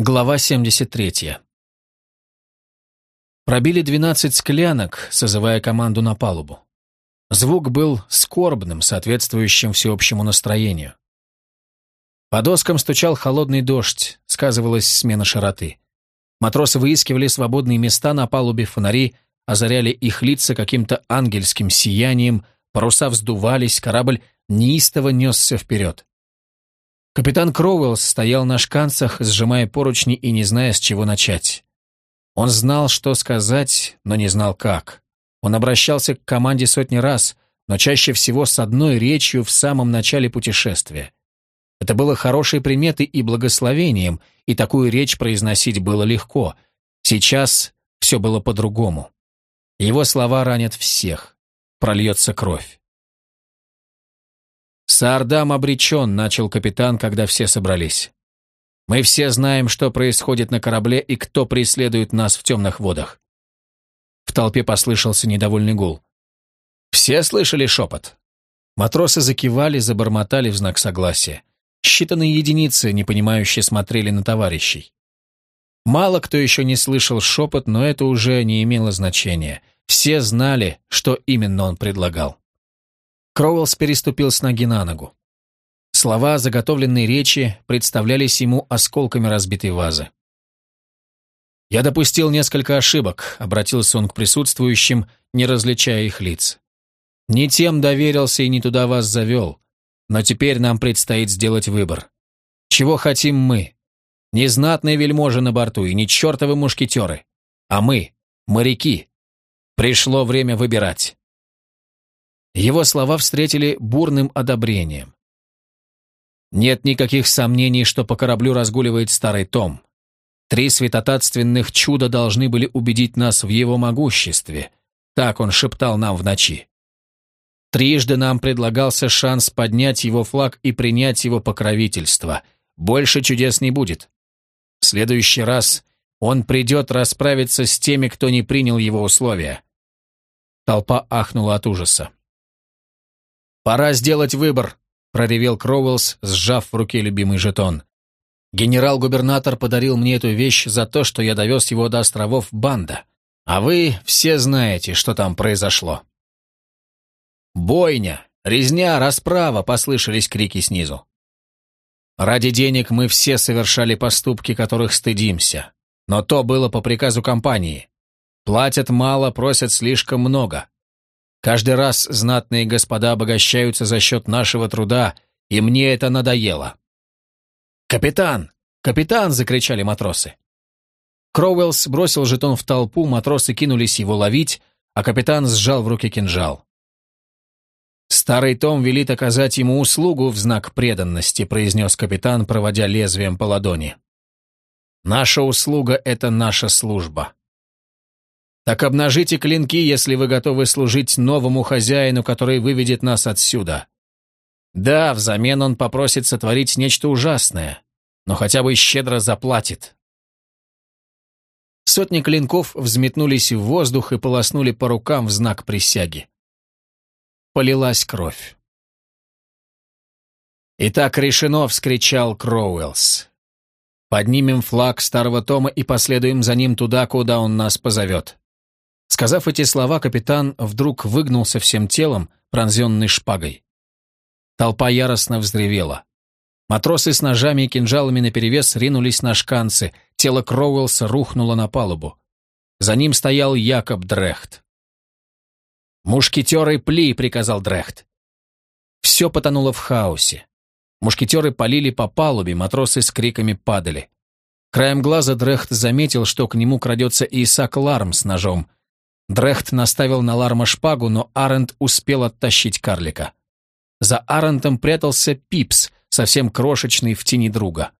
Глава 73. Пробили 12 склянок, созывая команду на палубу. Звук был скорбным, соответствующим всеобщему настроению. По доскам стучал холодный дождь, сказывалась смена широты. Матросы выискивали свободные места на палубе, фонари озаряли их лица каким-то ангельским сиянием, паруса вздувались, корабль неистово несся вперед. Капитан Кроуэллс стоял на шканцах, сжимая поручни и не зная, с чего начать. Он знал, что сказать, но не знал как. Он обращался к команде сотни раз, но чаще всего с одной речью в самом начале путешествия. Это было хорошей приметой и благословением, и такую речь произносить было легко. Сейчас все было по-другому. Его слова ранят всех. Прольется кровь. «Саардам обречен», — начал капитан, когда все собрались. «Мы все знаем, что происходит на корабле и кто преследует нас в темных водах». В толпе послышался недовольный гул. Все слышали шепот. Матросы закивали, забормотали в знак согласия. Считанные единицы, непонимающе смотрели на товарищей. Мало кто еще не слышал шепот, но это уже не имело значения. Все знали, что именно он предлагал. Кроуэллс переступил с ноги на ногу. Слова заготовленной речи представлялись ему осколками разбитой вазы. «Я допустил несколько ошибок», — обратился он к присутствующим, не различая их лиц. «Не тем доверился и не туда вас завел, но теперь нам предстоит сделать выбор. Чего хотим мы? Не знатные вельможи на борту и не чертовы мушкетеры, а мы, моряки. Пришло время выбирать». Его слова встретили бурным одобрением. Нет никаких сомнений, что по кораблю разгуливает старый Том. Три святотатственных чуда должны были убедить нас в его могуществе. Так он шептал нам в ночи. Трижды нам предлагался шанс поднять его флаг и принять его покровительство. Больше чудес не будет. В следующий раз он придет расправиться с теми, кто не принял его условия. Толпа ахнула от ужаса. «Пора сделать выбор», — проревел Кроуэллс, сжав в руке любимый жетон. «Генерал-губернатор подарил мне эту вещь за то, что я довез его до островов Банда. А вы все знаете, что там произошло». «Бойня! Резня! Расправа!» — послышались крики снизу. Ради денег мы все совершали поступки, которых стыдимся. Но то было по приказу компании. Платят мало, просят слишком много. Каждый раз знатные господа обогащаются за счет нашего труда, и мне это надоело. «Капитан! Капитан!» — закричали матросы. Кроуэллс бросил жетон в толпу, матросы кинулись его ловить, а капитан сжал в руки кинжал. «Старый Том велит оказать ему услугу в знак преданности», — произнес капитан, проводя лезвием по ладони. «Наша услуга — это наша служба. Так обнажите клинки, если вы готовы служить новому хозяину, который выведет нас отсюда. Да, взамен он попросит сотворить нечто ужасное, но хотя бы щедро заплатит. Сотни клинков взметнулись в воздух и полоснули по рукам в знак присяги. Полилась кровь. «Итак решено!» — вскричал Кроуэллс. «Поднимем флаг старого Тома и последуем за ним туда, куда он нас позовет. Сказав эти слова, капитан вдруг выгнулся всем телом, пронзенный шпагой. Толпа яростно взревела. Матросы с ножами и кинжалами наперевес ринулись на шканцы, тело Кроуэлса рухнуло на палубу. За ним стоял Якоб Дрехт. «Мушкетеры, пли!» — приказал Дрехт. Все потонуло в хаосе. Мушкетеры полили по палубе, матросы с криками падали. Краем глаза Дрехт заметил, что к нему крадется Исаак Ларм с ножом — Дрехт наставил на Ларма шпагу, но Арент успел оттащить карлика. За Арентом прятался Пипс, совсем крошечный в тени друга.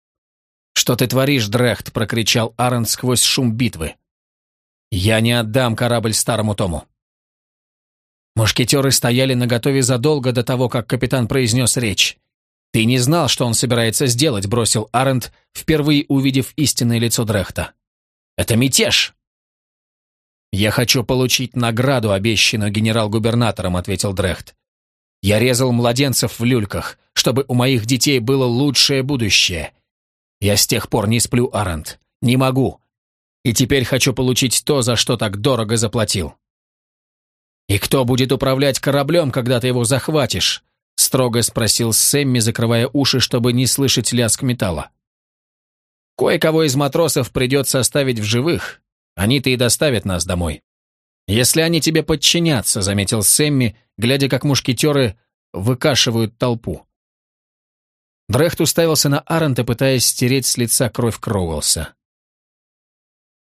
«Что ты творишь, Дрехт?» — прокричал Арент сквозь шум битвы. «Я не отдам корабль старому Тому». Мушкетеры стояли наготове задолго до того, как капитан произнес речь. «Ты не знал, что он собирается сделать», — бросил Арент, впервые увидев истинное лицо Дрехта. «Это мятеж!» «Я хочу получить награду, обещанную генерал-губернатором», — ответил Дрехт. «Я резал младенцев в люльках, чтобы у моих детей было лучшее будущее. Я с тех пор не сплю, Арент. Не могу. И теперь хочу получить то, за что так дорого заплатил. «И кто будет управлять кораблем, когда ты его захватишь?» строго спросил Сэмми, закрывая уши, чтобы не слышать лязг металла. «Кое-кого из матросов придется оставить в живых. Они-то и доставят нас домой. Если они тебе подчинятся», — заметил Сэмми, глядя, как мушкетеры выкашивают толпу. Дрехт уставился на Арента, пытаясь стереть с лица кровь Кроуэлса.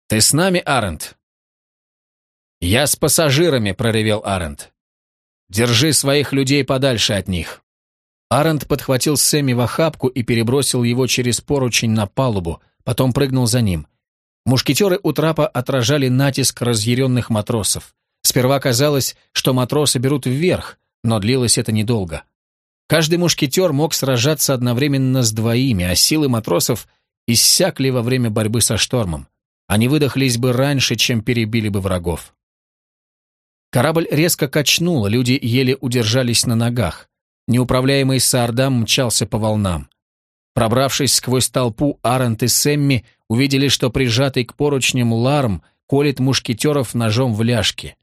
«Ты с нами, Арент?» «Я с пассажирами», — проревел Арент. «Держи своих людей подальше от них». Арент подхватил Сэмми в охапку и перебросил его через поручень на палубу, потом прыгнул за ним. Мушкетеры у трапа отражали натиск разъяренных матросов. Сперва казалось, что матросы берут вверх, но длилось это недолго. Каждый мушкетер мог сражаться одновременно с двоими, а силы матросов иссякли во время борьбы со штормом. Они выдохлись бы раньше, чем перебили бы врагов. Корабль резко качнуло, люди еле удержались на ногах. Неуправляемый Саардам мчался по волнам. Пробравшись сквозь толпу, Арент и Сэмми увидели, что прижатый к поручням Ларм колет мушкетеров ножом в ляжке.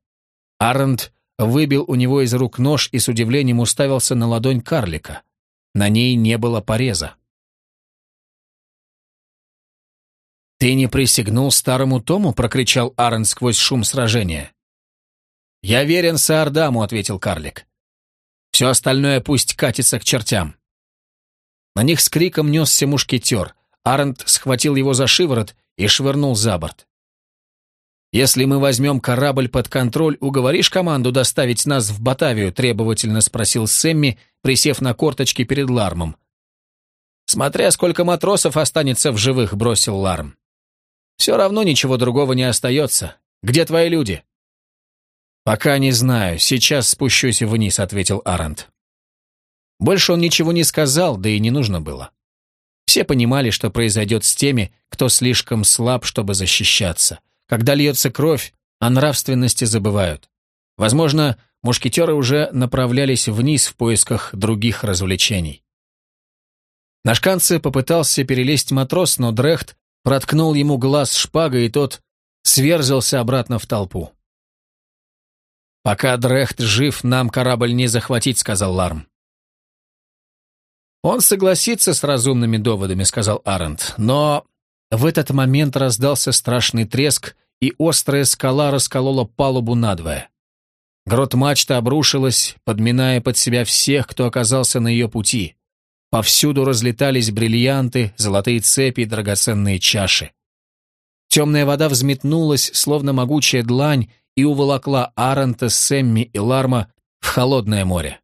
Арент выбил у него из рук нож и с удивлением уставился на ладонь карлика. На ней не было пореза. «Ты не присягнул старому Тому?» — прокричал Аарон сквозь шум сражения. «Я верен Саардаму», — ответил карлик. «Все остальное пусть катится к чертям». На них с криком несся мушкетер. Арент схватил его за шиворот и швырнул за борт. «Если мы возьмем корабль под контроль, уговоришь команду доставить нас в Батавию?» требовательно спросил Сэмми, присев на корточки перед Лармом. «Смотря сколько матросов останется в живых», — бросил Ларм. «Все равно ничего другого не остается. Где твои люди?» «Пока не знаю. Сейчас спущусь вниз», — ответил Арант. Больше он ничего не сказал, да и не нужно было. Все понимали, что произойдет с теми, кто слишком слаб, чтобы защищаться. Когда льется кровь, о нравственности забывают. Возможно, мушкетеры уже направлялись вниз в поисках других развлечений. На шканце попытался перелезть матрос, но Дрехт проткнул ему глаз шпагой, и тот сверзился обратно в толпу. «Пока Дрехт жив, нам корабль не захватить», — сказал Ларм. «Он согласится с разумными доводами», — сказал Арент, но в этот момент раздался страшный треск, и острая скала расколола палубу надвое. Грот мачта обрушилась, подминая под себя всех, кто оказался на ее пути. Повсюду разлетались бриллианты, золотые цепи и драгоценные чаши. Темная вода взметнулась, словно могучая длань, и уволокла Аранта, Сэмми и Ларма в холодное море.